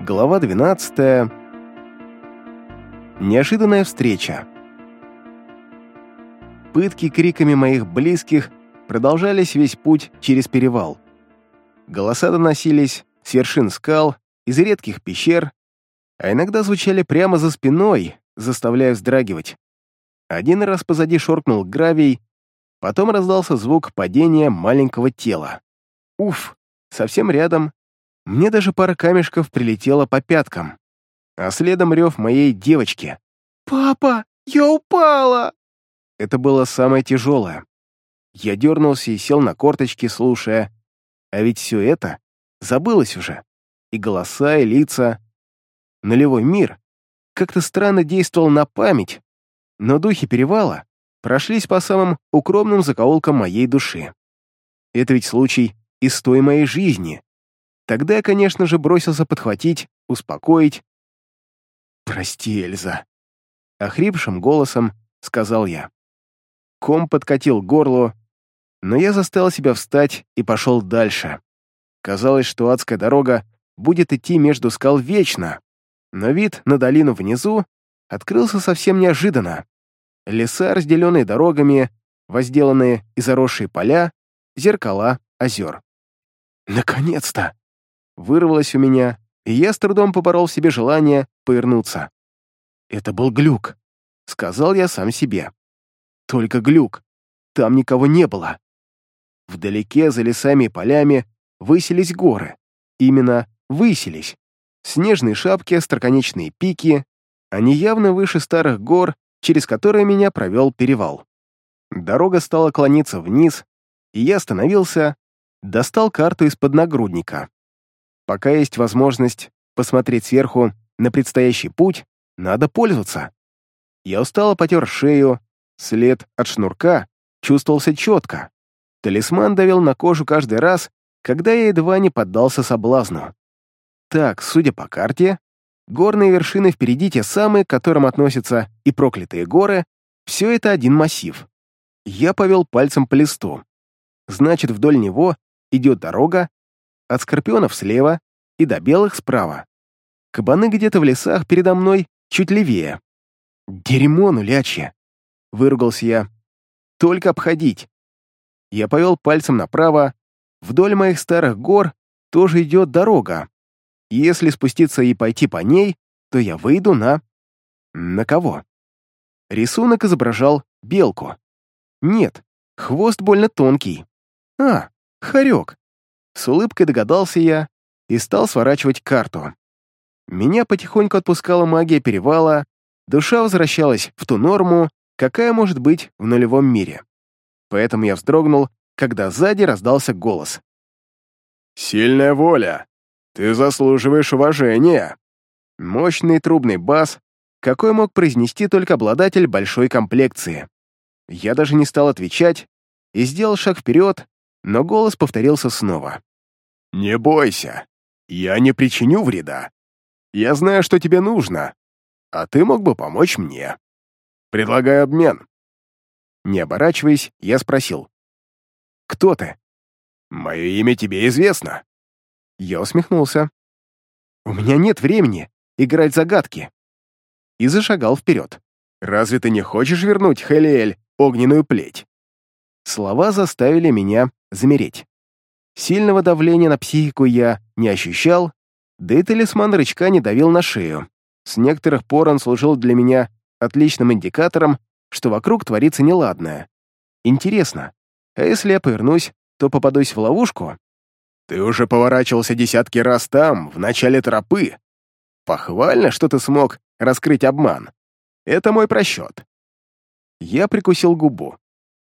Глава 12. Неожиданная встреча. Пытки криками моих близких продолжались весь путь через перевал. Голоса доносились с вершин скал, из редких пещер, а иногда звучали прямо за спиной, заставляя вздрагивать. Один раз позади шоркнул гравий, потом раздался звук падения маленького тела. Уф, совсем рядом мне даже пара камешков прилетела по пяткам. А следом рев моей девочки. «Папа, я упала!» Это было самое тяжелое. Я дернулся и сел на корточки, слушая. А ведь все это забылось уже. И голоса, и лица. Нулевой мир как-то странно действовал на память, но духи перевала прошлись по самым укромным закоулкам моей души. Это ведь случай из той моей жизни, Тогда я, конечно же, бросился подхватить, успокоить. «Прости, Эльза», — охрипшим голосом сказал я. Ком подкатил горло, но я заставил себя встать и пошел дальше. Казалось, что адская дорога будет идти между скал вечно, но вид на долину внизу открылся совсем неожиданно. Леса, разделенные дорогами, возделанные и заросшие поля, зеркала озер. «Наконец-то!» Вырвалось у меня, и я с трудом поборол в себе желание повернуться. «Это был глюк», — сказал я сам себе. «Только глюк. Там никого не было». Вдалеке, за лесами и полями, высились горы. Именно высились. Снежные шапки, остроконечные пики. Они явно выше старых гор, через которые меня провел перевал. Дорога стала клониться вниз, и я остановился, достал карту из-под нагрудника. Пока есть возможность посмотреть сверху на предстоящий путь, надо пользоваться. Я устало потер шею, след от шнурка чувствовался четко. Талисман давил на кожу каждый раз, когда я едва не поддался соблазну. Так, судя по карте, горные вершины впереди те самые, к которым относятся и проклятые горы, все это один массив. Я повел пальцем по листу. Значит, вдоль него идет дорога, от скорпионов слева и до белых справа. Кабаны где-то в лесах передо мной чуть левее. «Дерьмо нулячье!» — выругался я. «Только обходить!» Я повел пальцем направо. Вдоль моих старых гор тоже идет дорога. Если спуститься и пойти по ней, то я выйду на... На кого? Рисунок изображал белку. Нет, хвост больно тонкий. А, хорек. С улыбкой догадался я и стал сворачивать карту. Меня потихоньку отпускала магия перевала, душа возвращалась в ту норму, какая может быть в нулевом мире. Поэтому я вздрогнул, когда сзади раздался голос. «Сильная воля! Ты заслуживаешь уважения!» Мощный трубный бас, какой мог произнести только обладатель большой комплекции. Я даже не стал отвечать и сделал шаг вперед, но голос повторился снова. «Не бойся, я не причиню вреда. Я знаю, что тебе нужно, а ты мог бы помочь мне. Предлагаю обмен». Не оборачиваясь, я спросил. «Кто ты?» «Мое имя тебе известно». Я усмехнулся. «У меня нет времени играть загадки». И зашагал вперед. «Разве ты не хочешь вернуть, Хелиэль, огненную плеть?» Слова заставили меня замереть. Сильного давления на психику я не ощущал, да и талисман рычка не давил на шею. С некоторых пор он служил для меня отличным индикатором, что вокруг творится неладное. Интересно, а если я повернусь, то попадусь в ловушку? Ты уже поворачивался десятки раз там, в начале тропы. Похвально, что ты смог раскрыть обман. Это мой просчет. Я прикусил губу.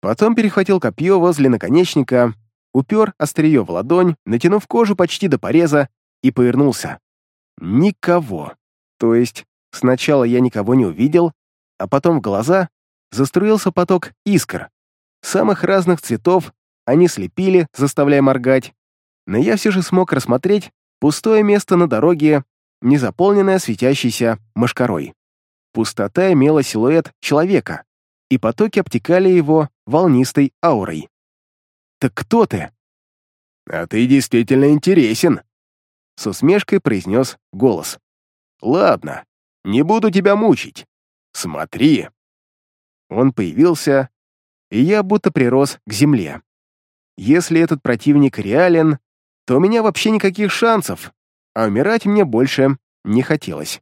Потом перехватил копье возле наконечника упер острие в ладонь, натянув кожу почти до пореза, и повернулся. Никого. То есть сначала я никого не увидел, а потом в глаза заструился поток искр. Самых разных цветов они слепили, заставляя моргать, но я все же смог рассмотреть пустое место на дороге, не заполненное светящейся мошкарой. Пустота имела силуэт человека, и потоки обтекали его волнистой аурой. «Так кто ты?» «А ты действительно интересен», с усмешкой произнес голос. «Ладно, не буду тебя мучить. Смотри!» Он появился, и я будто прирос к земле. Если этот противник реален, то у меня вообще никаких шансов, а умирать мне больше не хотелось.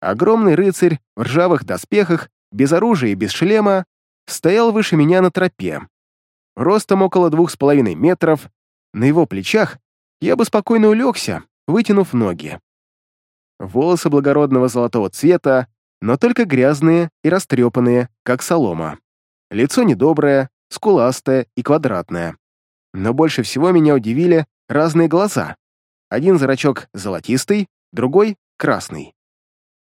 Огромный рыцарь в ржавых доспехах, без оружия и без шлема, стоял выше меня на тропе. Ростом около двух с половиной метров, на его плечах я бы спокойно улегся, вытянув ноги. Волосы благородного золотого цвета, но только грязные и растрепанные, как солома. Лицо недоброе, скуластое и квадратное. Но больше всего меня удивили разные глаза. Один зрачок золотистый, другой — красный.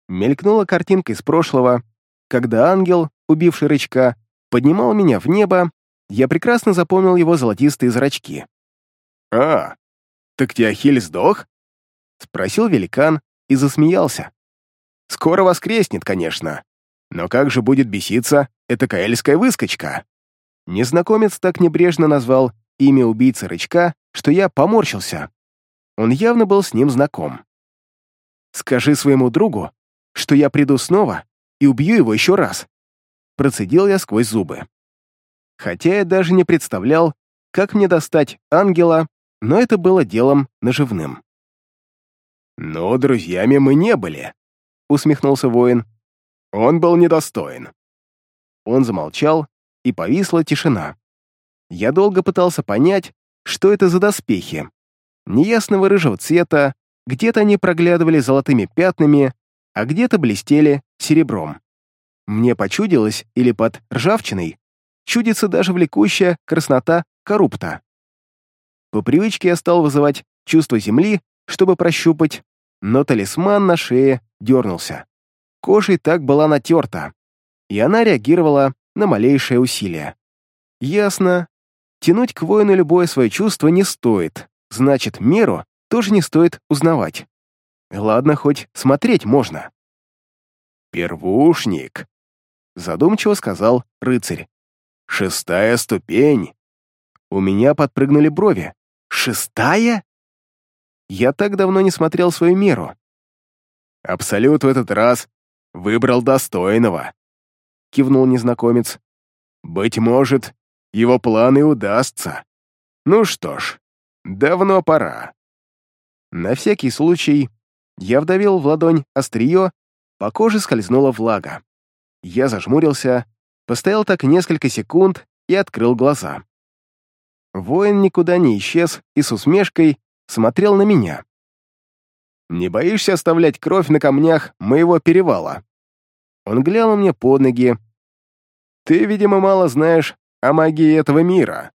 Мелькнула картинка из прошлого, когда ангел, убивший рычка, поднимал меня в небо, я прекрасно запомнил его золотистые зрачки. «А, так Теохиль сдох?» — спросил великан и засмеялся. «Скоро воскреснет, конечно. Но как же будет беситься эта каэльская выскочка?» Незнакомец так небрежно назвал имя убийцы рычка, что я поморщился. Он явно был с ним знаком. «Скажи своему другу, что я приду снова и убью его еще раз», процедил я сквозь зубы. Хотя я даже не представлял, как мне достать ангела, но это было делом наживным. «Но друзьями мы не были», — усмехнулся воин. «Он был недостоин». Он замолчал, и повисла тишина. Я долго пытался понять, что это за доспехи. Неясного рыжего цвета, где-то они проглядывали золотыми пятнами, а где-то блестели серебром. Мне почудилось, или под ржавчиной, чудится даже влекущая краснота коррупта. По привычке я стал вызывать чувство земли, чтобы прощупать, но талисман на шее дернулся. Кожа и так была натерта, и она реагировала на малейшее усилие. Ясно. Тянуть к воину любое свое чувство не стоит, значит, меру тоже не стоит узнавать. Ладно, хоть смотреть можно. «Первушник», — задумчиво сказал рыцарь. «Шестая ступень». У меня подпрыгнули брови. «Шестая?» Я так давно не смотрел свою меру. «Абсолют в этот раз выбрал достойного», — кивнул незнакомец. «Быть может, его планы удастся. Ну что ж, давно пора». На всякий случай я вдавил в ладонь острие, по коже скользнула влага. Я зажмурился, постоял так несколько секунд и открыл глаза. Воин никуда не исчез и с усмешкой смотрел на меня. «Не боишься оставлять кровь на камнях моего перевала?» Он глянул мне под ноги. «Ты, видимо, мало знаешь о магии этого мира».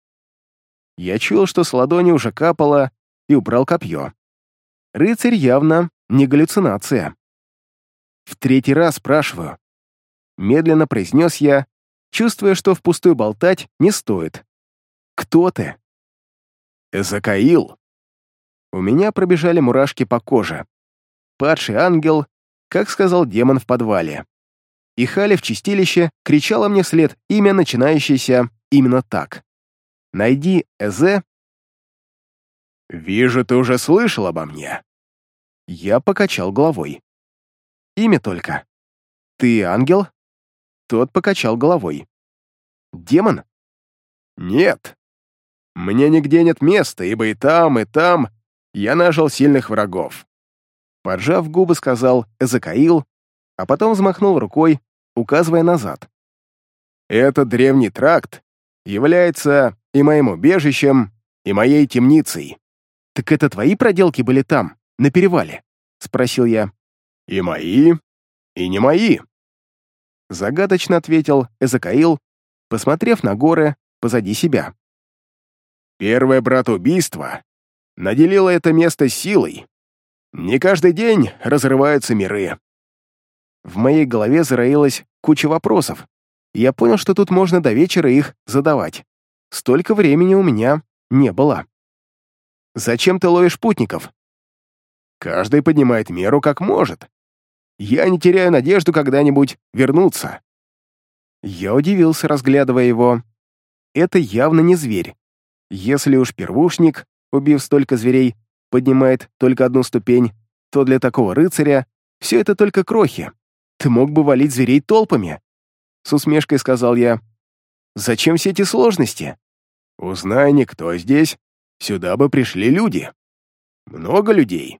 Я чуял, что с ладони уже капало, и убрал копье. Рыцарь явно не галлюцинация. В третий раз спрашиваю. Медленно произнес я, чувствуя, что впустую болтать не стоит. «Кто ты?» «Эзакаил». У меня пробежали мурашки по коже. Падший ангел, как сказал демон в подвале. И Хали в чистилище кричала мне вслед имя, начинающееся именно так. «Найди Эзе». «Вижу, ты уже слышал обо мне». Я покачал головой. Имя только. Ты ангел? Тот покачал головой. Демон? Нет. Мне нигде нет места, ибо и там, и там я нажил сильных врагов. Поджав губы, сказал Эзекаил, а потом взмахнул рукой, указывая назад. Этот древний тракт является и моим убежищем, и моей темницей. Так это твои проделки были там? на перевале?» — спросил я. «И мои, и не мои», — загадочно ответил Эзекаил, посмотрев на горы позади себя. «Первое братоубийство наделило это место силой. Не каждый день разрываются миры». В моей голове зароилась куча вопросов, я понял, что тут можно до вечера их задавать. Столько времени у меня не было. «Зачем ты ловишь путников?» Каждый поднимает меру как может. Я не теряю надежду когда-нибудь вернуться. Я удивился, разглядывая его. Это явно не зверь. Если уж первушник, убив столько зверей, поднимает только одну ступень, то для такого рыцаря все это только крохи. Ты мог бы валить зверей толпами. С усмешкой сказал я. Зачем все эти сложности? Узнай никто здесь, сюда бы пришли люди. Много людей.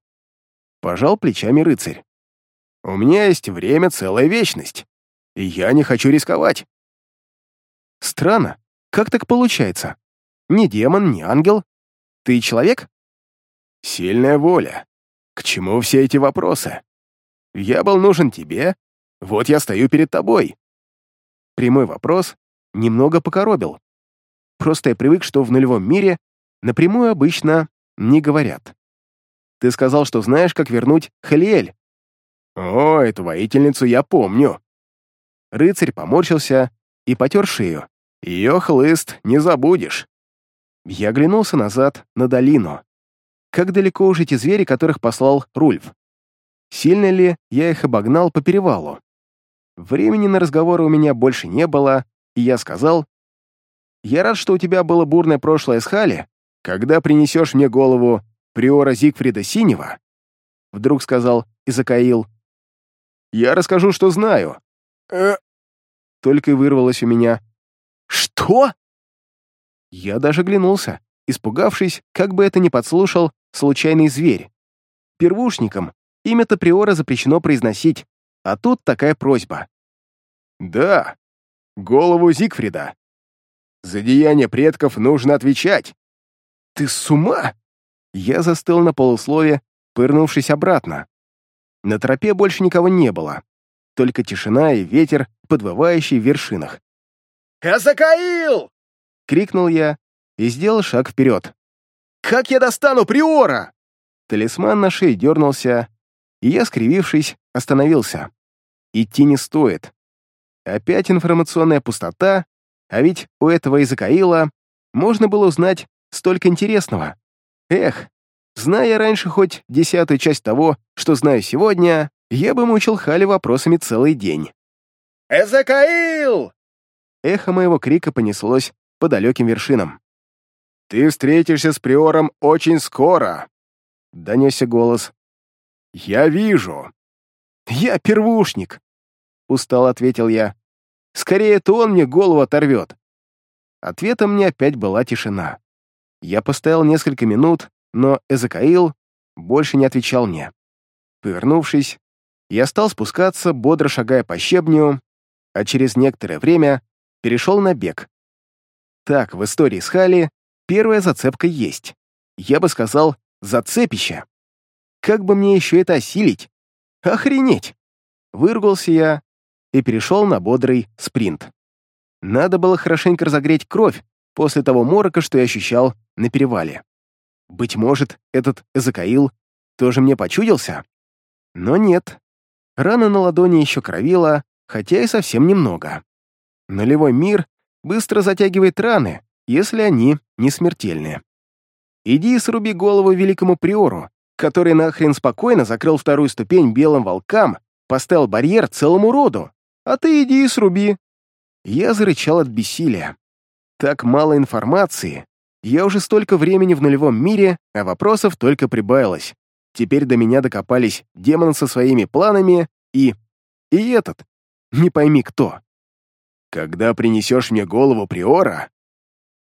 Пожал плечами рыцарь. У меня есть время целая вечность, и я не хочу рисковать. Странно, как так получается? Ни демон, ни ангел. Ты человек? Сильная воля. К чему все эти вопросы? Я был нужен тебе, вот я стою перед тобой. Прямой вопрос немного покоробил. Просто я привык, что в нулевом мире напрямую обычно не говорят. Ты сказал, что знаешь, как вернуть Халиэль. О, эту воительницу я помню. Рыцарь поморщился и потер шею. Ее хлыст не забудешь. Я оглянулся назад на долину. Как далеко уже те звери, которых послал Рульф? Сильно ли я их обогнал по перевалу? Времени на разговоры у меня больше не было, и я сказал, «Я рад, что у тебя было бурное прошлое с Хали. Когда принесешь мне голову приора Зигфрида Синего?» Вдруг сказал Изакаил. «Я расскажу, что знаю». «Э...» Только и вырвалось у меня. «Что?» Я даже глянулся, испугавшись, как бы это ни подслушал случайный зверь. Первушникам имя-то приора запрещено произносить, а тут такая просьба. «Да, голову Зигфрида. За деяния предков нужно отвечать». «Ты с ума?» Я застыл на полуслове, пырнувшись обратно. На тропе больше никого не было, только тишина и ветер, подвывающий в вершинах. «Эзакаил!» — крикнул я и сделал шаг вперед. «Как я достану Приора?» Талисман на шее дернулся, и я, скривившись, остановился. Идти не стоит. Опять информационная пустота, а ведь у этого Изакаила можно было узнать столько интересного. Эх, зная раньше хоть десятую часть того, что знаю сегодня, я бы мучил Хали вопросами целый день. «Эзекаил!» Эхо моего крика понеслось по далеким вершинам. «Ты встретишься с Приором очень скоро!» — донесся голос. «Я вижу!» «Я первушник!» — устал ответил я. «Скорее, это он мне голову оторвет!» Ответом мне опять была тишина. Я постоял несколько минут, но Эзекаил больше не отвечал мне. Повернувшись, я стал спускаться, бодро шагая по щебню, а через некоторое время перешел на бег. Так, в истории с Хали первая зацепка есть. Я бы сказал, зацепище. Как бы мне еще это осилить? Охренеть! Выругался я и перешел на бодрый спринт. Надо было хорошенько разогреть кровь после того морока, что я ощущал на перевале. Быть может, этот Эзекаил тоже мне почудился? Но нет. Рана на ладони еще кровила, хотя и совсем немного. Нулевой мир быстро затягивает раны, если они не смертельны. Иди и сруби голову великому приору, который нахрен спокойно закрыл вторую ступень белым волкам, поставил барьер целому роду, а ты иди и сруби. Я зарычал от бессилия. Так мало информации. Я уже столько времени в нулевом мире, а вопросов только прибавилось. Теперь до меня докопались демон со своими планами и... И этот. Не пойми кто. Когда принесешь мне голову Приора...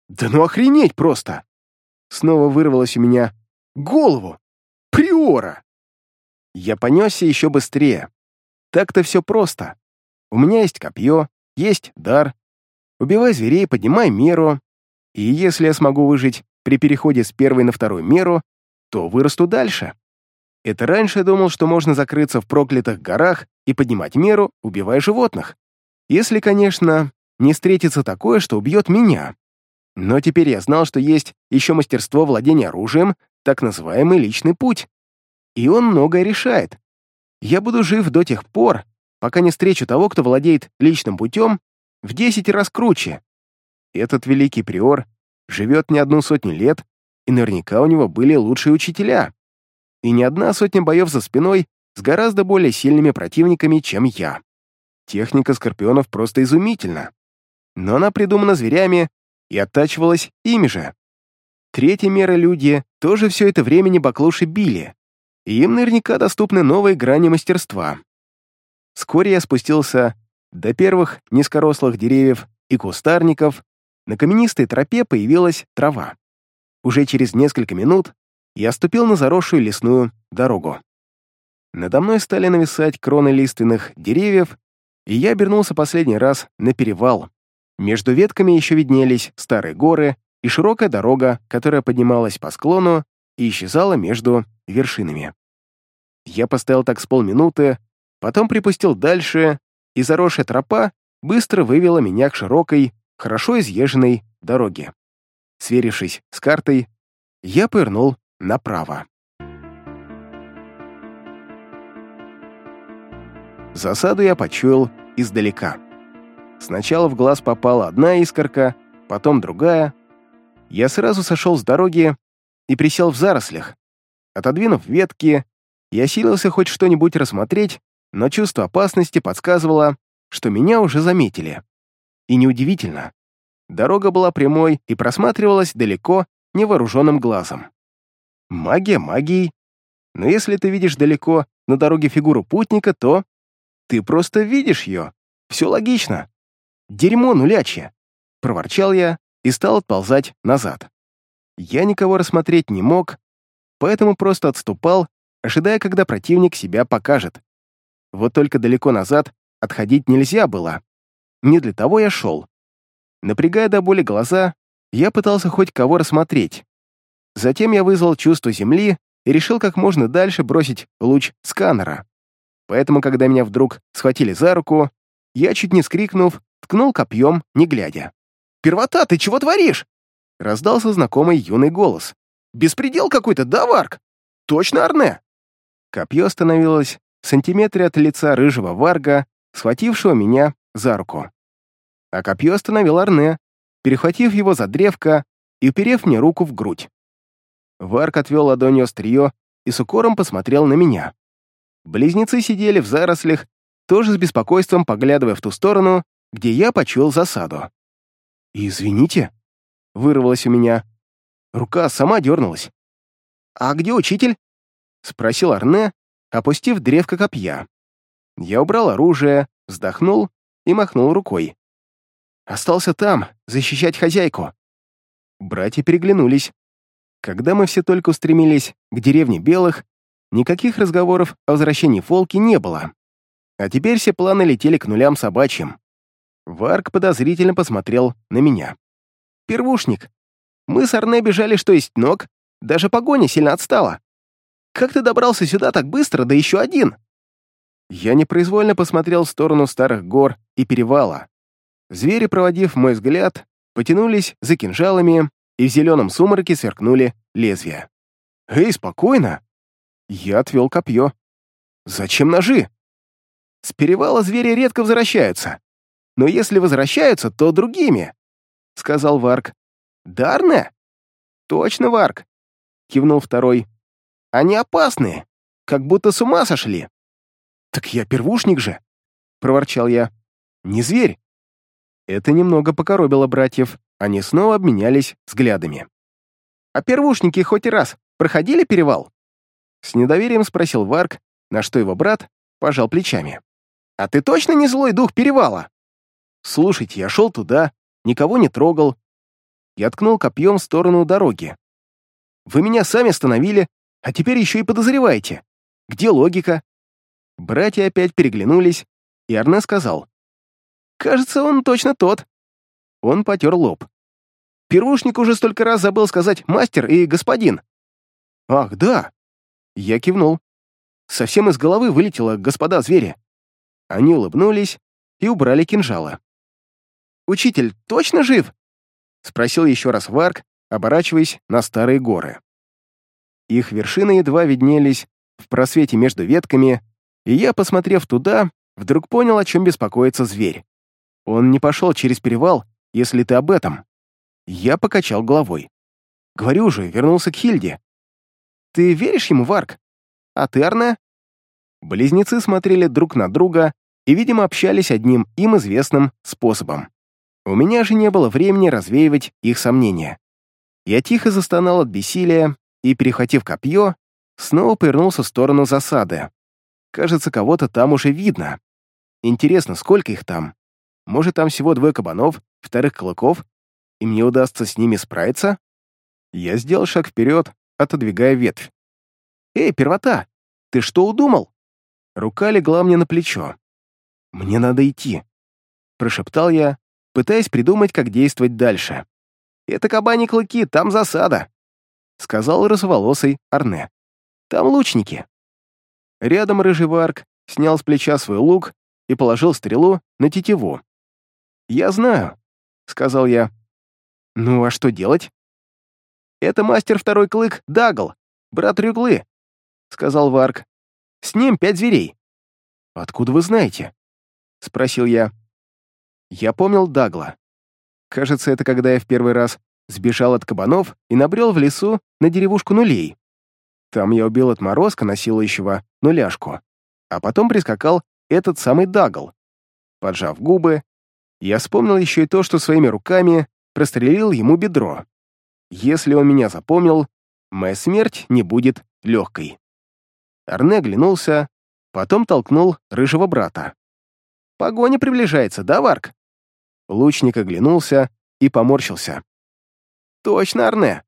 Да ну охренеть просто! Снова вырвалось у меня голову! Приора! Я понесся еще быстрее. Так-то все просто. У меня есть копье, есть дар. Убивай зверей, поднимай меру. И если я смогу выжить при переходе с первой на вторую меру, то вырасту дальше. Это раньше я думал, что можно закрыться в проклятых горах и поднимать меру, убивая животных. Если, конечно, не встретится такое, что убьет меня. Но теперь я знал, что есть еще мастерство владения оружием, так называемый личный путь. И он многое решает. Я буду жив до тех пор, пока не встречу того, кто владеет личным путем в десять раз круче. Этот великий приор живет не одну сотню лет, и наверняка у него были лучшие учителя. И не одна сотня боев за спиной с гораздо более сильными противниками, чем я. Техника скорпионов просто изумительна. Но она придумана зверями и оттачивалась ими же. Третья мера люди тоже все это время не баклуши били, и им наверняка доступны новые грани мастерства. Вскоре я спустился до первых низкорослых деревьев и кустарников, на каменистой тропе появилась трава. Уже через несколько минут я ступил на заросшую лесную дорогу. Надо мной стали нависать кроны лиственных деревьев, и я обернулся последний раз на перевал. Между ветками еще виднелись старые горы и широкая дорога, которая поднималась по склону и исчезала между вершинами. Я постоял так с полминуты, потом припустил дальше, и заросшая тропа быстро вывела меня к широкой, хорошо изъезженной дороге. Сверившись с картой, я повернул направо. Засаду я почуял издалека. Сначала в глаз попала одна искорка, потом другая. Я сразу сошел с дороги и присел в зарослях. Отодвинув ветки, я силился хоть что-нибудь рассмотреть, но чувство опасности подсказывало, что меня уже заметили. И неудивительно. Дорога была прямой и просматривалась далеко невооруженным глазом. Магия магией. Но если ты видишь далеко на дороге фигуру путника, то ты просто видишь ее. Все логично. Дерьмо нулячье. Проворчал я и стал отползать назад. Я никого рассмотреть не мог, поэтому просто отступал, ожидая, когда противник себя покажет. Вот только далеко назад отходить нельзя было. Не для того я шел. Напрягая до боли глаза, я пытался хоть кого рассмотреть. Затем я вызвал чувство земли и решил как можно дальше бросить луч сканера. Поэтому, когда меня вдруг схватили за руку, я, чуть не скрикнув, ткнул копьем, не глядя. «Первота, ты чего творишь?» Раздался знакомый юный голос. «Беспредел какой-то, да, Варк? Точно, Арне?» Копье остановилось в сантиметре от лица рыжего Варга, схватившего меня за руку. А копье остановил Арне, перехватив его за древко и уперев мне руку в грудь. Варк отвел ладонью острие и с укором посмотрел на меня. Близнецы сидели в зарослях, тоже с беспокойством поглядывая в ту сторону, где я почуял засаду. «Извините», — вырвалось у меня. Рука сама дернулась. «А где учитель?» — спросил Арне, опустив древко копья. Я убрал оружие, вздохнул и махнул рукой. «Остался там, защищать хозяйку». Братья переглянулись. Когда мы все только устремились к деревне Белых, Никаких разговоров о возвращении Фолки не было. А теперь все планы летели к нулям собачьим. Варк подозрительно посмотрел на меня. «Первушник, мы с Арне бежали, что есть ног, даже погоня сильно отстала. Как ты добрался сюда так быстро, да еще один?» Я непроизвольно посмотрел в сторону старых гор и перевала. Звери, проводив мой взгляд, потянулись за кинжалами, и в зеленом сумраке сверкнули лезвия. «Эй, спокойно!» Я отвел копье. «Зачем ножи?» «С перевала звери редко возвращаются. Но если возвращаются, то другими», — сказал Варк. «Дарне?» «Точно, Варк», — кивнул второй. «Они опасные, как будто с ума сошли». «Так я первушник же», — проворчал я. «Не зверь». Это немного покоробило братьев, они снова обменялись взглядами. «А первушники хоть раз проходили перевал?» С недоверием спросил Варк, на что его брат пожал плечами. «А ты точно не злой дух перевала?» «Слушайте, я шел туда, никого не трогал». Я ткнул копьем в сторону дороги. «Вы меня сами остановили, а теперь еще и подозреваете. Где логика?» Братья опять переглянулись, и Арне сказал. «Кажется, он точно тот». Он потер лоб. Первушник уже столько раз забыл сказать «мастер» и «господин». «Ах, да, я кивнул. Совсем из головы вылетело «господа звери». Они улыбнулись и убрали кинжалы. «Учитель точно жив?» — спросил еще раз Варк, оборачиваясь на старые горы. Их вершины едва виднелись в просвете между ветками, и я, посмотрев туда, вдруг понял, о чем беспокоится зверь. Он не пошел через перевал, если ты об этом. Я покачал головой. Говорю же, вернулся к Хильде. Ты веришь ему, Варк? А ты, Арне?» Близнецы смотрели друг на друга и, видимо, общались одним им известным способом. У меня же не было времени развеивать их сомнения. Я тихо застонал от бессилия и, перехватив копье, снова повернулся в сторону засады. Кажется, кого-то там уже видно. Интересно, сколько их там? Может, там всего двое кабанов, вторых клыков, и мне удастся с ними справиться? Я сделал шаг вперед, отодвигая ветвь. «Эй, первота, ты что удумал?» Рука легла мне на плечо. «Мне надо идти», — прошептал я, пытаясь придумать, как действовать дальше. «Это кабани клыки, там засада», — сказал розоволосый Арне. «Там лучники». Рядом рыжий варк снял с плеча свой лук и положил стрелу на тетиву. «Я знаю», — сказал я. «Ну, а что делать?» «Это мастер второй клык Дагл, брат Рюглы», — сказал Варк. «С ним пять зверей». «Откуда вы знаете?» — спросил я. Я помнил Дагла. Кажется, это когда я в первый раз сбежал от кабанов и набрел в лесу на деревушку нулей. Там я убил отморозка, насилующего нуляшку, а потом прискакал этот самый Дагл. Поджав губы, я вспомнил еще и то, что своими руками прострелил ему бедро. Если он меня запомнил, моя смерть не будет легкой. Арне оглянулся, потом толкнул рыжего брата. «Погоня приближается, да, Варк?» Лучник оглянулся и поморщился. «Точно, Арне.